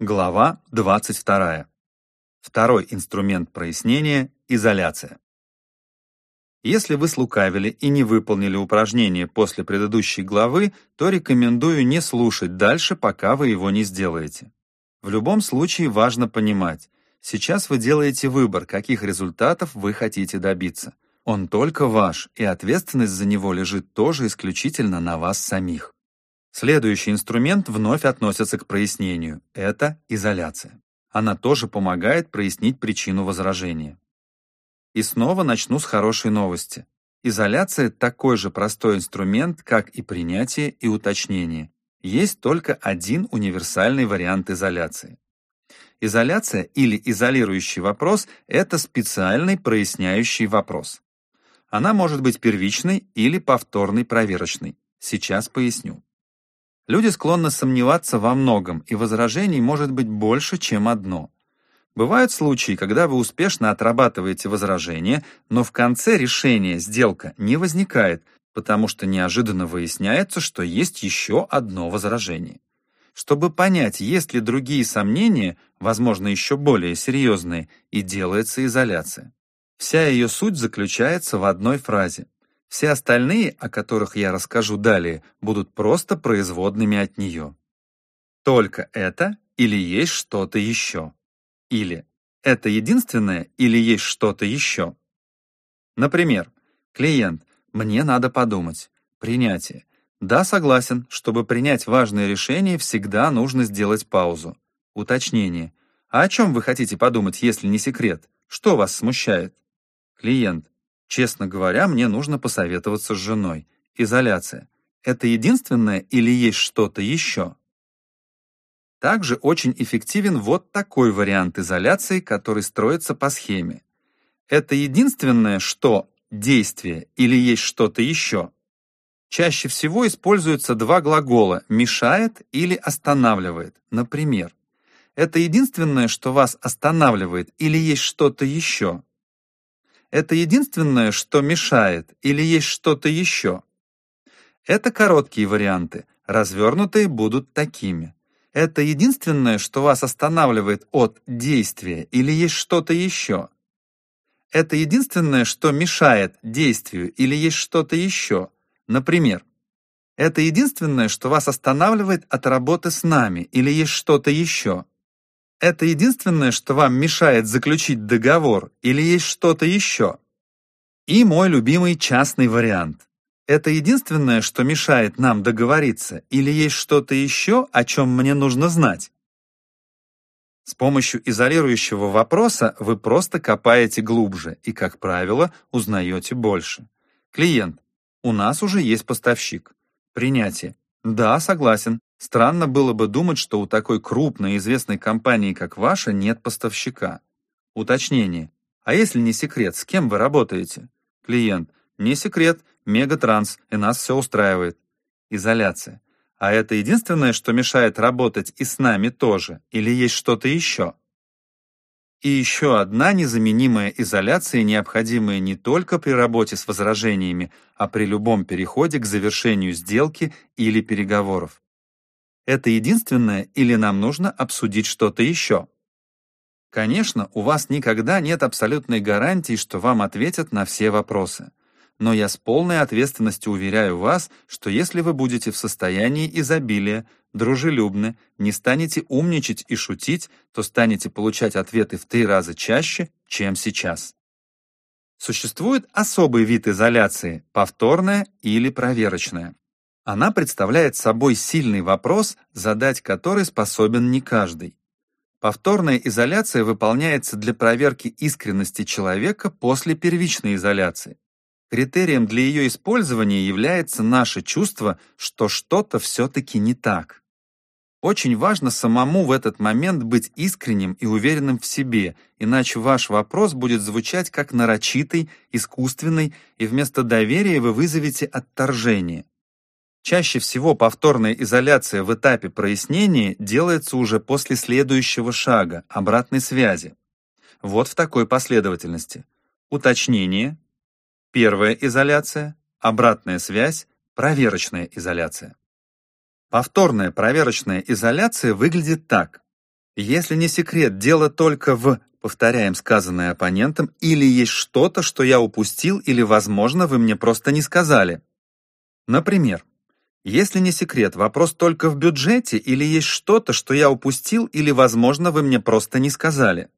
Глава 22. Второй инструмент прояснения – изоляция. Если вы слукавили и не выполнили упражнение после предыдущей главы, то рекомендую не слушать дальше, пока вы его не сделаете. В любом случае важно понимать, сейчас вы делаете выбор, каких результатов вы хотите добиться. Он только ваш, и ответственность за него лежит тоже исключительно на вас самих. Следующий инструмент вновь относится к прояснению. Это изоляция. Она тоже помогает прояснить причину возражения. И снова начну с хорошей новости. Изоляция – такой же простой инструмент, как и принятие и уточнение. Есть только один универсальный вариант изоляции. Изоляция или изолирующий вопрос – это специальный проясняющий вопрос. Она может быть первичной или повторной проверочной. Сейчас поясню. Люди склонны сомневаться во многом, и возражений может быть больше, чем одно. Бывают случаи, когда вы успешно отрабатываете возражение, но в конце решения сделка не возникает, потому что неожиданно выясняется, что есть еще одно возражение. Чтобы понять, есть ли другие сомнения, возможно, еще более серьезные, и делается изоляция. Вся ее суть заключается в одной фразе. Все остальные, о которых я расскажу далее, будут просто производными от нее. Только это или есть что-то еще? Или это единственное или есть что-то еще? Например, клиент, мне надо подумать. Принятие. Да, согласен, чтобы принять важное решение, всегда нужно сделать паузу. Уточнение. А о чем вы хотите подумать, если не секрет? Что вас смущает? Клиент. Честно говоря, мне нужно посоветоваться с женой. Изоляция. Это единственное или есть что-то еще? Также очень эффективен вот такой вариант изоляции, который строится по схеме. Это единственное, что действие или есть что-то еще? Чаще всего используются два глагола «мешает» или «останавливает». Например, это единственное, что вас останавливает или есть что-то еще? Это единственное, что мешает, или есть что-то еще? Это короткие варианты, развернутые будут такими. Это единственное, что вас останавливает от действия, или есть что-то еще? Это единственное, что мешает действию, или есть что-то еще? Например, это единственное, что вас останавливает от работы с нами, или есть что-то еще? Это единственное, что вам мешает заключить договор, или есть что-то еще? И мой любимый частный вариант. Это единственное, что мешает нам договориться, или есть что-то еще, о чем мне нужно знать? С помощью изолирующего вопроса вы просто копаете глубже и, как правило, узнаете больше. Клиент. У нас уже есть поставщик. Принятие. Да, согласен. Странно было бы думать, что у такой крупной известной компании, как ваша, нет поставщика. Уточнение. А если не секрет, с кем вы работаете? Клиент. Не секрет, Мегатранс, и нас все устраивает. Изоляция. А это единственное, что мешает работать и с нами тоже? Или есть что-то еще? И еще одна незаменимая изоляция, необходимая не только при работе с возражениями, а при любом переходе к завершению сделки или переговоров. Это единственное или нам нужно обсудить что-то еще? Конечно, у вас никогда нет абсолютной гарантии, что вам ответят на все вопросы. Но я с полной ответственностью уверяю вас, что если вы будете в состоянии изобилия, дружелюбны, не станете умничать и шутить, то станете получать ответы в три раза чаще, чем сейчас. Существует особый вид изоляции – повторная или проверочная. Она представляет собой сильный вопрос, задать который способен не каждый. Повторная изоляция выполняется для проверки искренности человека после первичной изоляции. Критерием для ее использования является наше чувство, что что-то все-таки не так. Очень важно самому в этот момент быть искренним и уверенным в себе, иначе ваш вопрос будет звучать как нарочитый, искусственный, и вместо доверия вы вызовете отторжение. Чаще всего повторная изоляция в этапе прояснения делается уже после следующего шага, обратной связи. Вот в такой последовательности. Уточнение, первая изоляция, обратная связь, проверочная изоляция. Повторная проверочная изоляция выглядит так. Если не секрет, дело только в повторяем сказанное оппонентом, или есть что-то, что я упустил, или, возможно, вы мне просто не сказали. Например, если не секрет, вопрос только в бюджете, или есть что-то, что я упустил, или, возможно, вы мне просто не сказали.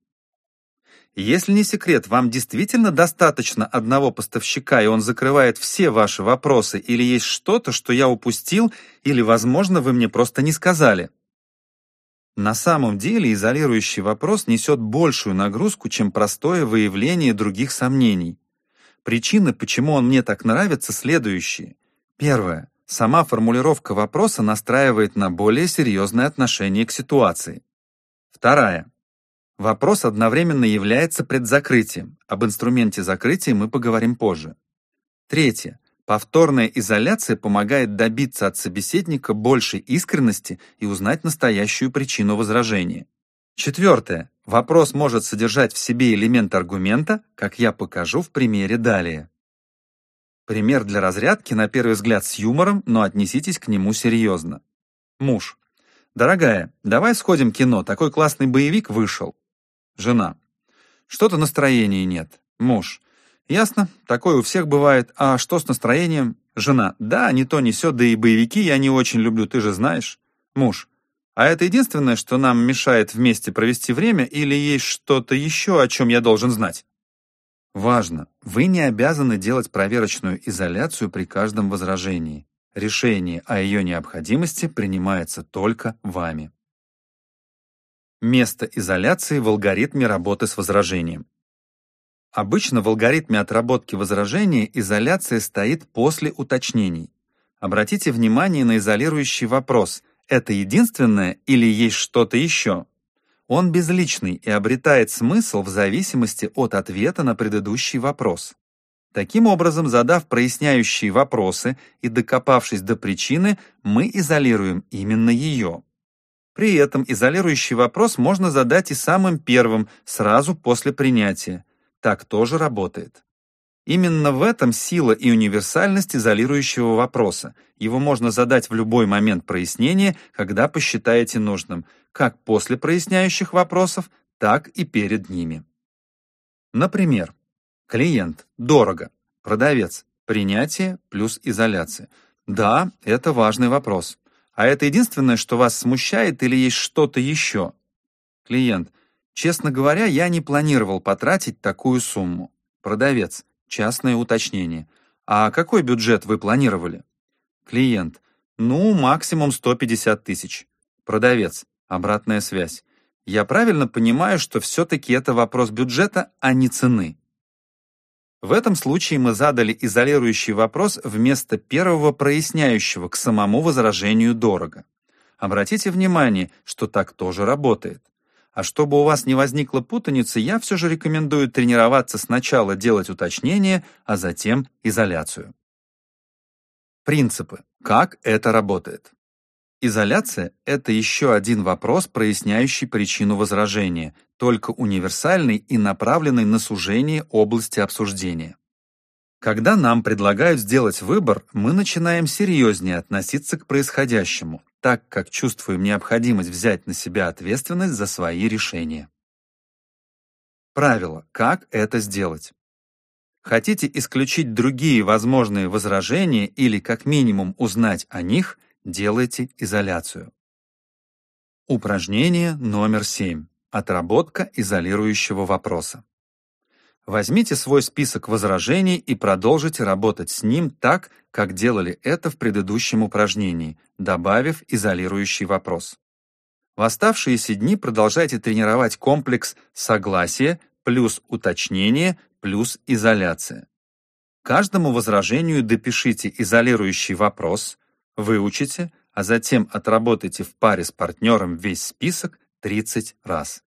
Если не секрет, вам действительно достаточно одного поставщика, и он закрывает все ваши вопросы, или есть что-то, что я упустил, или, возможно, вы мне просто не сказали. На самом деле изолирующий вопрос несет большую нагрузку, чем простое выявление других сомнений. Причины, почему он мне так нравится, следующие. Первое. Сама формулировка вопроса настраивает на более серьезное отношение к ситуации. Вторая. Вопрос одновременно является предзакрытием. Об инструменте закрытия мы поговорим позже. Третье. Повторная изоляция помогает добиться от собеседника большей искренности и узнать настоящую причину возражения. Четвертое. Вопрос может содержать в себе элемент аргумента, как я покажу в примере далее. Пример для разрядки, на первый взгляд, с юмором, но отнеситесь к нему серьезно. Муж. «Дорогая, давай сходим кино, такой классный боевик вышел». Жена. «Что-то настроения нет». Муж. Ясно, такое у всех бывает. А что с настроением? Жена. Да, не то, не сё, да и боевики я не очень люблю, ты же знаешь. Муж. А это единственное, что нам мешает вместе провести время, или есть что-то еще, о чем я должен знать? Важно, вы не обязаны делать проверочную изоляцию при каждом возражении. Решение о ее необходимости принимается только вами. Место изоляции в алгоритме работы с возражением. Обычно в алгоритме отработки возражения изоляция стоит после уточнений. Обратите внимание на изолирующий вопрос «это единственное или есть что-то еще?». Он безличный и обретает смысл в зависимости от ответа на предыдущий вопрос. Таким образом, задав проясняющие вопросы и докопавшись до причины, мы изолируем именно ее. При этом изолирующий вопрос можно задать и самым первым, сразу после принятия так тоже работает. Именно в этом сила и универсальность изолирующего вопроса. Его можно задать в любой момент прояснения, когда посчитаете нужным, как после проясняющих вопросов, так и перед ними. Например, клиент – дорого, продавец – принятие плюс изоляция. Да, это важный вопрос. А это единственное, что вас смущает или есть что-то еще? Клиент – Честно говоря, я не планировал потратить такую сумму. Продавец. Частное уточнение. А какой бюджет вы планировали? Клиент. Ну, максимум 150 тысяч. Продавец. Обратная связь. Я правильно понимаю, что все-таки это вопрос бюджета, а не цены. В этом случае мы задали изолирующий вопрос вместо первого проясняющего к самому возражению дорого. Обратите внимание, что так тоже работает. А чтобы у вас не возникла путаницы, я все же рекомендую тренироваться сначала делать уточнения, а затем изоляцию. Принципы. Как это работает? Изоляция – это еще один вопрос, проясняющий причину возражения, только универсальный и направленный на сужение области обсуждения. Когда нам предлагают сделать выбор, мы начинаем серьезнее относиться к происходящему, так как чувствуем необходимость взять на себя ответственность за свои решения. Правило. Как это сделать? Хотите исключить другие возможные возражения или как минимум узнать о них, делайте изоляцию. Упражнение номер 7. Отработка изолирующего вопроса. Возьмите свой список возражений и продолжите работать с ним так, как делали это в предыдущем упражнении, добавив изолирующий вопрос. В оставшиеся дни продолжайте тренировать комплекс согласие плюс уточнение плюс изоляция. Каждому возражению допишите изолирующий вопрос, выучите, а затем отработайте в паре с партнером весь список 30 раз.